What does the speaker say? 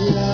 Yeah.